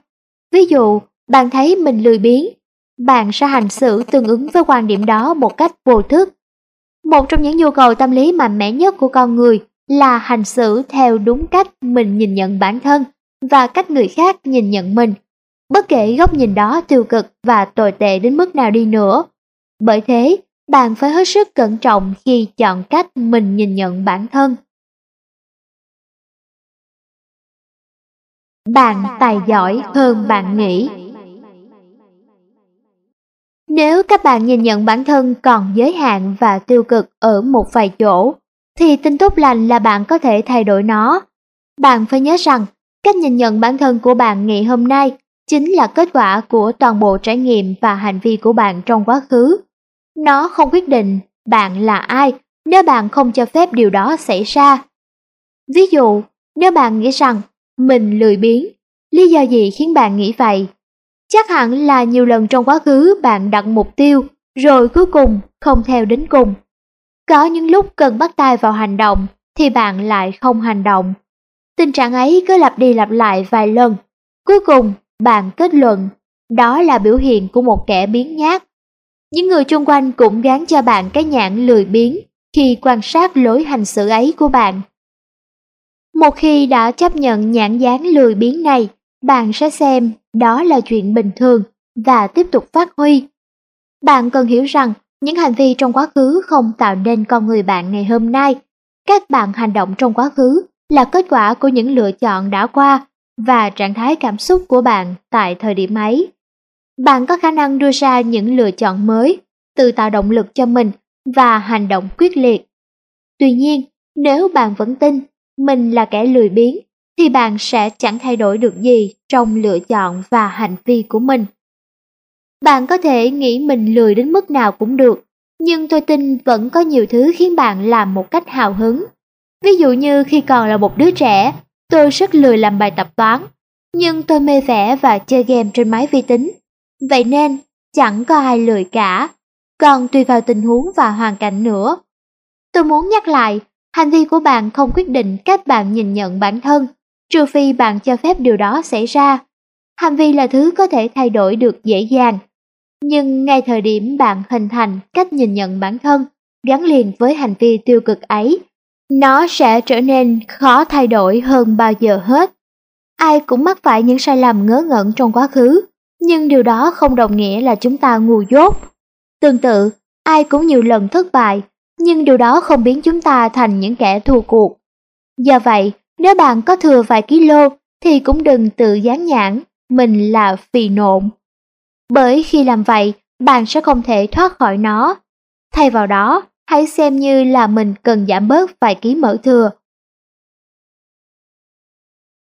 Ví dụ, bạn thấy mình lười biếng, bạn sẽ hành xử tương ứng với quan điểm đó một cách vô thức. Một trong những nhu cầu tâm lý mạnh mẽ nhất của con người là hành xử theo đúng cách mình nhìn nhận bản thân và cách người khác nhìn nhận mình, bất kể góc nhìn đó tiêu cực và tồi tệ đến mức nào đi nữa. Bởi thế, bạn phải hết sức cẩn trọng khi chọn cách mình nhìn nhận bản thân. Bạn tài giỏi hơn bạn nghĩ. Nếu các bạn nhìn nhận bản thân còn giới hạn và tiêu cực ở một vài chỗ, thì tin tốt lành là bạn có thể thay đổi nó. Bạn phải nhớ rằng, cách nhìn nhận bản thân của bạn ngày hôm nay chính là kết quả của toàn bộ trải nghiệm và hành vi của bạn trong quá khứ. Nó không quyết định bạn là ai nếu bạn không cho phép điều đó xảy ra. Ví dụ, nếu bạn nghĩ rằng mình lười biếng, lý do gì khiến bạn nghĩ vậy? Chắc hẳn là nhiều lần trong quá khứ bạn đặt mục tiêu, rồi cuối cùng không theo đến cùng. Có những lúc cần bắt tay vào hành động, thì bạn lại không hành động. Tình trạng ấy cứ lặp đi lặp lại vài lần. Cuối cùng, bạn kết luận, đó là biểu hiện của một kẻ biến nhát. Những người chung quanh cũng gán cho bạn cái nhãn lười biếng khi quan sát lối hành xử ấy của bạn. Một khi đã chấp nhận nhãn dán lười biếng này, bạn sẽ xem đó là chuyện bình thường và tiếp tục phát huy. Bạn cần hiểu rằng những hành vi trong quá khứ không tạo nên con người bạn ngày hôm nay. Các bạn hành động trong quá khứ là kết quả của những lựa chọn đã qua và trạng thái cảm xúc của bạn tại thời điểm ấy. Bạn có khả năng đưa ra những lựa chọn mới, tự tạo động lực cho mình và hành động quyết liệt. Tuy nhiên, nếu bạn vẫn tin mình là kẻ lười biếng thì bạn sẽ chẳng thay đổi được gì trong lựa chọn và hành vi của mình. Bạn có thể nghĩ mình lười đến mức nào cũng được, nhưng tôi tin vẫn có nhiều thứ khiến bạn làm một cách hào hứng. Ví dụ như khi còn là một đứa trẻ, tôi rất lười làm bài tập toán, nhưng tôi mê vẽ và chơi game trên máy vi tính. Vậy nên, chẳng có ai lười cả, còn tùy vào tình huống và hoàn cảnh nữa. Tôi muốn nhắc lại, hành vi của bạn không quyết định cách bạn nhìn nhận bản thân, trừ phi bạn cho phép điều đó xảy ra. Hành vi là thứ có thể thay đổi được dễ dàng, nhưng ngay thời điểm bạn hình thành cách nhìn nhận bản thân gắn liền với hành vi tiêu cực ấy, nó sẽ trở nên khó thay đổi hơn bao giờ hết. Ai cũng mắc phải những sai lầm ngớ ngẩn trong quá khứ, nhưng điều đó không đồng nghĩa là chúng ta ngu dốt. Tương tự, ai cũng nhiều lần thất bại, nhưng điều đó không biến chúng ta thành những kẻ thua cuộc. Do vậy, nếu bạn có thừa vài kilo thì cũng đừng tự dán nhãn mình là phì nộn. Bởi khi làm vậy, bạn sẽ không thể thoát khỏi nó. Thay vào đó, hãy xem như là mình cần giảm bớt vài ký mỡ thừa.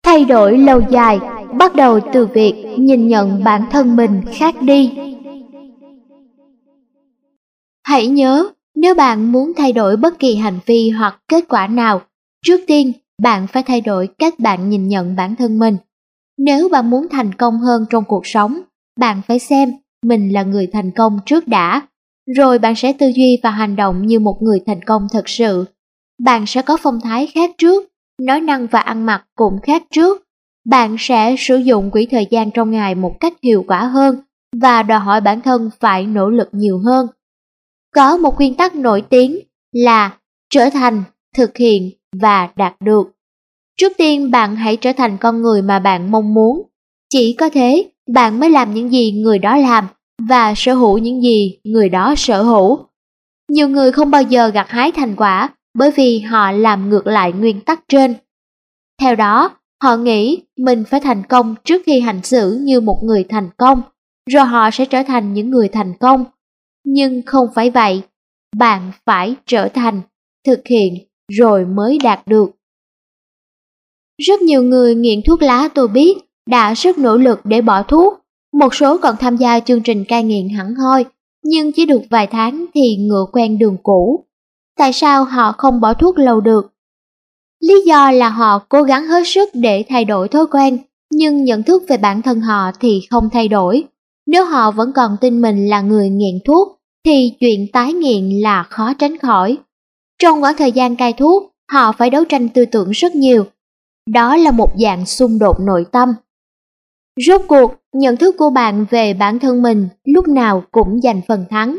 Thay đổi lâu dài, bắt đầu từ việc nhìn nhận bản thân mình khác đi. Hãy nhớ, nếu bạn muốn thay đổi bất kỳ hành vi hoặc kết quả nào, trước tiên bạn phải thay đổi cách bạn nhìn nhận bản thân mình. Nếu bạn muốn thành công hơn trong cuộc sống, bạn phải xem mình là người thành công trước đã, rồi bạn sẽ tư duy và hành động như một người thành công thật sự. Bạn sẽ có phong thái khác trước, nói năng và ăn mặc cũng khác trước. Bạn sẽ sử dụng quỹ thời gian trong ngày một cách hiệu quả hơn và đòi hỏi bản thân phải nỗ lực nhiều hơn. Có một nguyên tắc nổi tiếng là trở thành, thực hiện và đạt được. Trước tiên bạn hãy trở thành con người mà bạn mong muốn. Chỉ có thế, bạn mới làm những gì người đó làm và sở hữu những gì người đó sở hữu. Nhiều người không bao giờ gặt hái thành quả bởi vì họ làm ngược lại nguyên tắc trên. Theo đó, họ nghĩ mình phải thành công trước khi hành xử như một người thành công, rồi họ sẽ trở thành những người thành công. Nhưng không phải vậy, bạn phải trở thành, thực hiện rồi mới đạt được. Rất nhiều người nghiện thuốc lá tôi biết đã rất nỗ lực để bỏ thuốc, một số còn tham gia chương trình cai nghiện hẳn hoi, nhưng chỉ được vài tháng thì ngựa quen đường cũ. Tại sao họ không bỏ thuốc lâu được? Lý do là họ cố gắng hết sức để thay đổi thói quen, nhưng nhận thức về bản thân họ thì không thay đổi. Nếu họ vẫn còn tin mình là người nghiện thuốc, thì chuyện tái nghiện là khó tránh khỏi. Trong khoảng thời gian cai thuốc, họ phải đấu tranh tư tưởng rất nhiều. Đó là một dạng xung đột nội tâm. Rốt cuộc, nhận thức của bạn về bản thân mình lúc nào cũng giành phần thắng.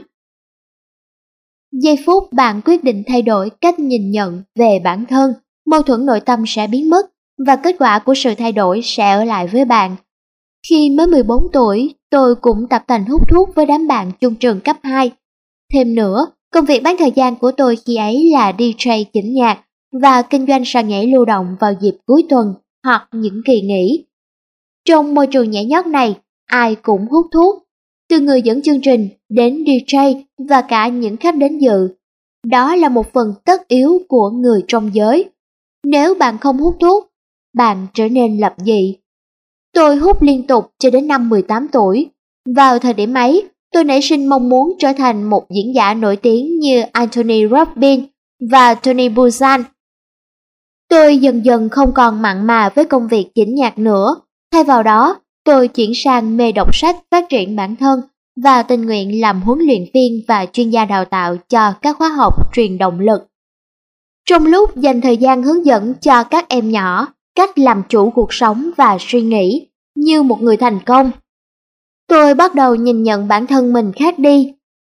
Giây phút bạn quyết định thay đổi cách nhìn nhận về bản thân, mâu thuẫn nội tâm sẽ biến mất và kết quả của sự thay đổi sẽ ở lại với bạn. Khi mới 14 tuổi, tôi cũng tập tành hút thuốc với đám bạn chung trường cấp 2. Thêm nữa, công việc bán thời gian của tôi khi ấy là DJ chỉnh nhạc và kinh doanh sàn nhảy lưu động vào dịp cuối tuần hoặc những kỳ nghỉ. Trong môi trường nhảy nhót này, ai cũng hút thuốc, từ người dẫn chương trình đến DJ và cả những khách đến dự. Đó là một phần tất yếu của người trong giới. Nếu bạn không hút thuốc, bạn trở nên lập dị. Tôi hút liên tục cho đến năm 18 tuổi. Vào thời điểm ấy, tôi nảy sinh mong muốn trở thành một diễn giả nổi tiếng như Anthony Robbins và Tony Buzan. Tôi dần dần không còn mặn mà với công việc chỉnh nhạc nữa Thay vào đó, tôi chuyển sang mê đọc sách phát triển bản thân và tình nguyện làm huấn luyện viên và chuyên gia đào tạo cho các khóa học truyền động lực. Trong lúc dành thời gian hướng dẫn cho các em nhỏ cách làm chủ cuộc sống và suy nghĩ như một người thành công, tôi bắt đầu nhìn nhận bản thân mình khác đi.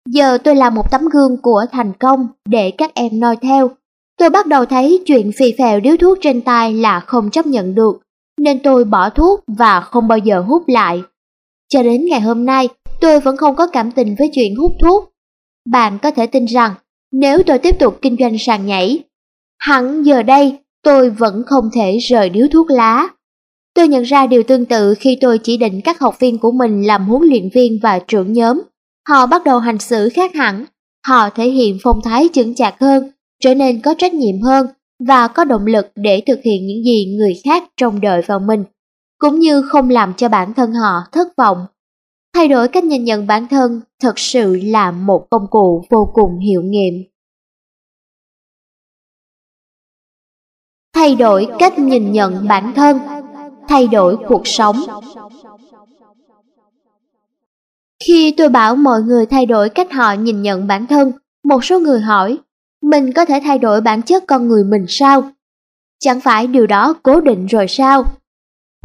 Giờ tôi là một tấm gương của thành công để các em noi theo. Tôi bắt đầu thấy chuyện phì phèo điếu thuốc trên tay là không chấp nhận được nên tôi bỏ thuốc và không bao giờ hút lại. Cho đến ngày hôm nay, tôi vẫn không có cảm tình với chuyện hút thuốc. Bạn có thể tin rằng, nếu tôi tiếp tục kinh doanh sàn nhảy, hẳn giờ đây tôi vẫn không thể rời điếu thuốc lá. Tôi nhận ra điều tương tự khi tôi chỉ định các học viên của mình làm huấn luyện viên và trưởng nhóm. Họ bắt đầu hành xử khác hẳn, họ thể hiện phong thái chững chạc hơn, trở nên có trách nhiệm hơn và có động lực để thực hiện những gì người khác trông đợi vào mình, cũng như không làm cho bản thân họ thất vọng. Thay đổi cách nhìn nhận bản thân thật sự là một công cụ vô cùng hiệu nghiệm. Thay đổi cách nhìn nhận bản thân, thay đổi cuộc sống. Khi tôi bảo mọi người thay đổi cách họ nhìn nhận bản thân, một số người hỏi mình có thể thay đổi bản chất con người mình sao? Chẳng phải điều đó cố định rồi sao?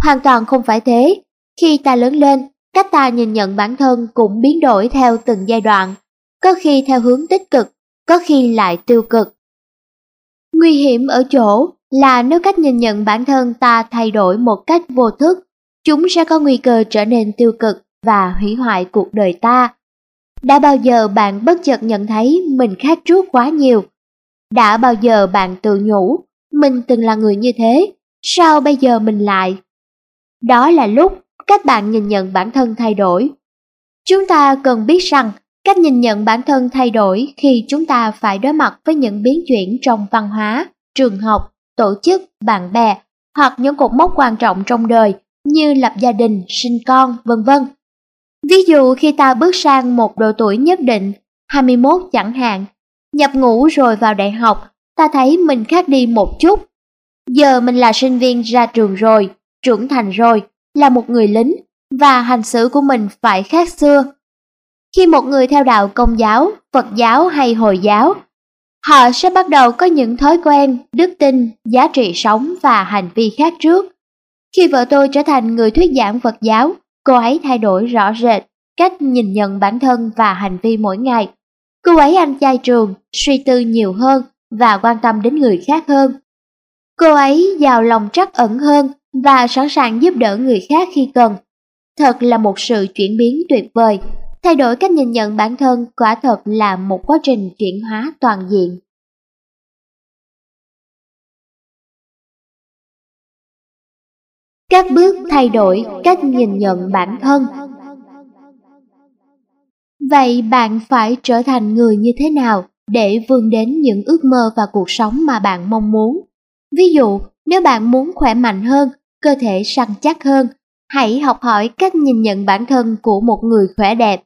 Hoàn toàn không phải thế. Khi ta lớn lên, cách ta nhìn nhận bản thân cũng biến đổi theo từng giai đoạn, có khi theo hướng tích cực, có khi lại tiêu cực. Nguy hiểm ở chỗ là nếu cách nhìn nhận bản thân ta thay đổi một cách vô thức, chúng sẽ có nguy cơ trở nên tiêu cực và hủy hoại cuộc đời ta. Đã bao giờ bạn bất chợt nhận thấy mình khác trước quá nhiều? Đã bao giờ bạn tự nhủ, mình từng là người như thế, sao bây giờ mình lại? đó là lúc cách bạn nhìn nhận bản thân thay đổi. Chúng ta cần biết rằng cách nhìn nhận bản thân thay đổi khi chúng ta phải đối mặt với những biến chuyển trong văn hóa, trường học, tổ chức, bạn bè hoặc những cột mốc quan trọng trong đời như lập gia đình, sinh con, vân vân. Ví dụ khi ta bước sang một độ tuổi nhất định, 21 chẳng hạn, nhập ngũ rồi vào đại học, ta thấy mình khác đi một chút. Giờ mình là sinh viên ra trường rồi, trưởng thành rồi, là một người lính, và hành xử của mình phải khác xưa. Khi một người theo đạo công giáo, Phật giáo hay Hồi giáo, họ sẽ bắt đầu có những thói quen, đức tin, giá trị sống và hành vi khác trước. Khi vợ tôi trở thành người thuyết giảng Phật giáo, cô ấy thay đổi rõ rệt cách nhìn nhận bản thân và hành vi mỗi ngày. Cô ấy ăn chay trường, suy tư nhiều hơn và quan tâm đến người khác hơn. Cô ấy giàu lòng trắc ẩn hơn và sẵn sàng giúp đỡ người khác khi cần. Thật là một sự chuyển biến tuyệt vời. Thay đổi cách nhìn nhận bản thân quả thật là một quá trình chuyển hóa toàn diện. Các bước thay đổi cách nhìn nhận bản thân Vậy bạn phải trở thành người như thế nào để vươn đến những ước mơ và cuộc sống mà bạn mong muốn? Ví dụ, nếu bạn muốn khỏe mạnh hơn, cơ thể săn chắc hơn, hãy học hỏi cách nhìn nhận bản thân của một người khỏe đẹp.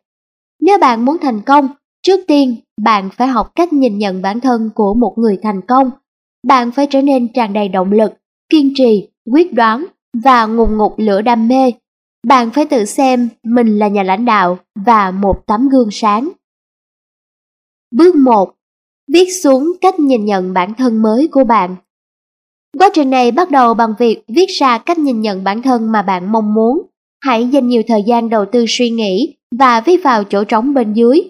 Nếu bạn muốn thành công, trước tiên bạn phải học cách nhìn nhận bản thân của một người thành công. Bạn phải trở nên tràn đầy động lực, kiên trì, quyết đoán và ngùng ngục lửa đam mê. Bạn phải tự xem mình là nhà lãnh đạo và một tấm gương sáng. Bước 1. Viết xuống cách nhìn nhận bản thân mới của bạn. Quá trình này bắt đầu bằng việc viết ra cách nhìn nhận bản thân mà bạn mong muốn. Hãy dành nhiều thời gian đầu tư suy nghĩ và viết vào chỗ trống bên dưới.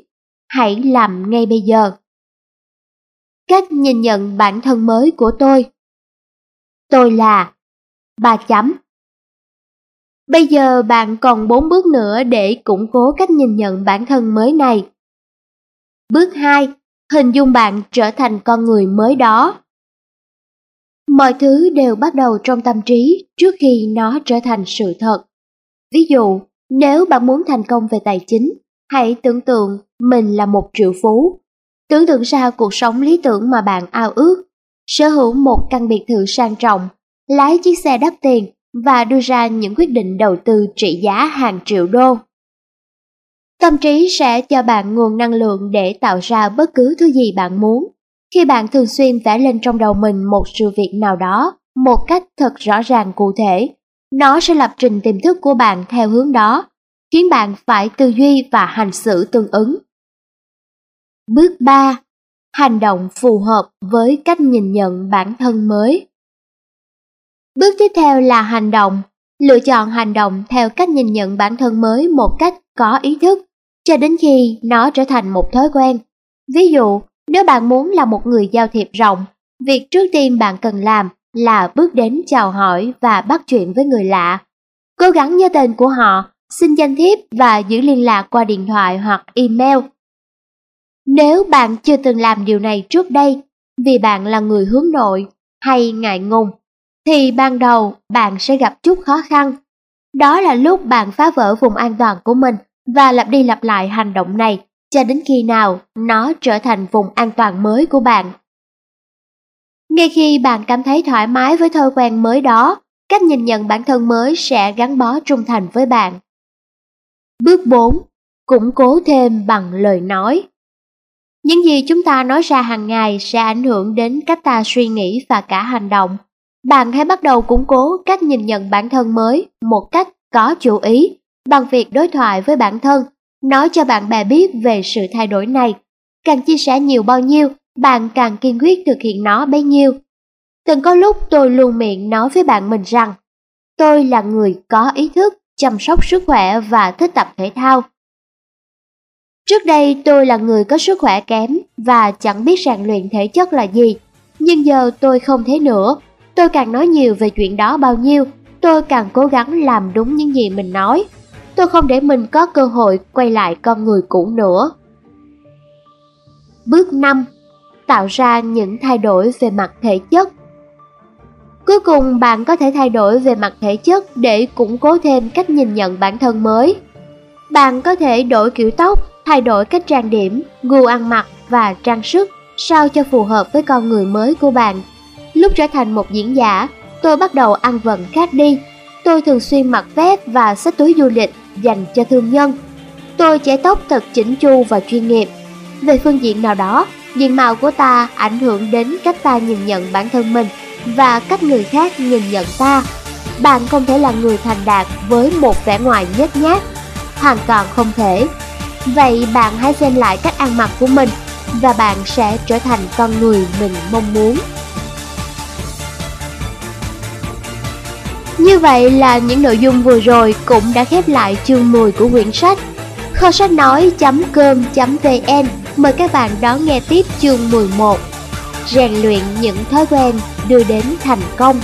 Hãy làm ngay bây giờ. Cách nhìn nhận bản thân mới của tôi. Tôi là ba chấm. Bây giờ bạn còn 4 bước nữa để củng cố cách nhìn nhận bản thân mới này. Bước 2. Hình dung bạn trở thành con người mới đó. Mọi thứ đều bắt đầu trong tâm trí trước khi nó trở thành sự thật. Ví dụ, nếu bạn muốn thành công về tài chính, hãy tưởng tượng mình là một triệu phú. Tưởng tượng ra cuộc sống lý tưởng mà bạn ao ước, sở hữu một căn biệt thự sang trọng, lái chiếc xe đắt tiền và đưa ra những quyết định đầu tư trị giá hàng triệu đô. Tâm trí sẽ cho bạn nguồn năng lượng để tạo ra bất cứ thứ gì bạn muốn. Khi bạn thường xuyên vẽ lên trong đầu mình một sự việc nào đó một cách thật rõ ràng cụ thể, nó sẽ lập trình tiềm thức của bạn theo hướng đó, khiến bạn phải tư duy và hành xử tương ứng. Bước 3. Hành động phù hợp với cách nhìn nhận bản thân mới. Bước tiếp theo là hành động, lựa chọn hành động theo cách nhìn nhận bản thân mới một cách có ý thức, cho đến khi nó trở thành một thói quen. Ví dụ, nếu bạn muốn là một người giao thiệp rộng, việc trước tiên bạn cần làm là bước đến chào hỏi và bắt chuyện với người lạ. Cố gắng nhớ tên của họ, xin danh thiếp và giữ liên lạc qua điện thoại hoặc email. Nếu bạn chưa từng làm điều này trước đây, vì bạn là người hướng nội hay ngại ngùng, thì ban đầu bạn sẽ gặp chút khó khăn. Đó là lúc bạn phá vỡ vùng an toàn của mình và lặp đi lặp lại hành động này cho đến khi nào nó trở thành vùng an toàn mới của bạn. Ngay khi bạn cảm thấy thoải mái với thói quen mới đó, cách nhìn nhận bản thân mới sẽ gắn bó trung thành với bạn. Bước 4. Củng cố thêm bằng lời nói. Những gì chúng ta nói ra hàng ngày sẽ ảnh hưởng đến cách ta suy nghĩ và cả hành động. Bạn hãy bắt đầu củng cố cách nhìn nhận bản thân mới một cách có chủ ý bằng việc đối thoại với bản thân, nói cho bạn bè biết về sự thay đổi này. Càng chia sẻ nhiều bao nhiêu, bạn càng kiên quyết thực hiện nó bấy nhiêu. Từng có lúc tôi luôn miệng nói với bạn mình rằng, tôi là người có ý thức, chăm sóc sức khỏe và thích tập thể thao. Trước đây tôi là người có sức khỏe kém và chẳng biết rèn luyện thể chất là gì, nhưng giờ tôi không thế nữa Tôi càng nói nhiều về chuyện đó bao nhiêu, tôi càng cố gắng làm đúng những gì mình nói. Tôi không để mình có cơ hội quay lại con người cũ nữa. Bước 5. Tạo ra những thay đổi về mặt thể chất Cuối cùng bạn có thể thay đổi về mặt thể chất để củng cố thêm cách nhìn nhận bản thân mới. Bạn có thể đổi kiểu tóc, thay đổi cách trang điểm, gu ăn mặc và trang sức sao cho phù hợp với con người mới của bạn. Lúc trở thành một diễn giả, tôi bắt đầu ăn vận khác đi. Tôi thường xuyên mặc vest và xách túi du lịch dành cho thương nhân. Tôi chải tóc thật chỉnh chu và chuyên nghiệp. Về phương diện nào đó, diện mạo của ta ảnh hưởng đến cách ta nhìn nhận bản thân mình và cách người khác nhìn nhận ta. Bạn không thể là người thành đạt với một vẻ ngoài nhếch nhác, hoàn toàn không thể. Vậy bạn hãy xem lại cách ăn mặc của mình và bạn sẽ trở thành con người mình mong muốn. Như vậy là những nội dung vừa rồi cũng đã khép lại chương 10 của quyển sách. Kho sách nói.com.vn mời các bạn đón nghe tiếp chương 11 Rèn luyện những thói quen đưa đến thành công.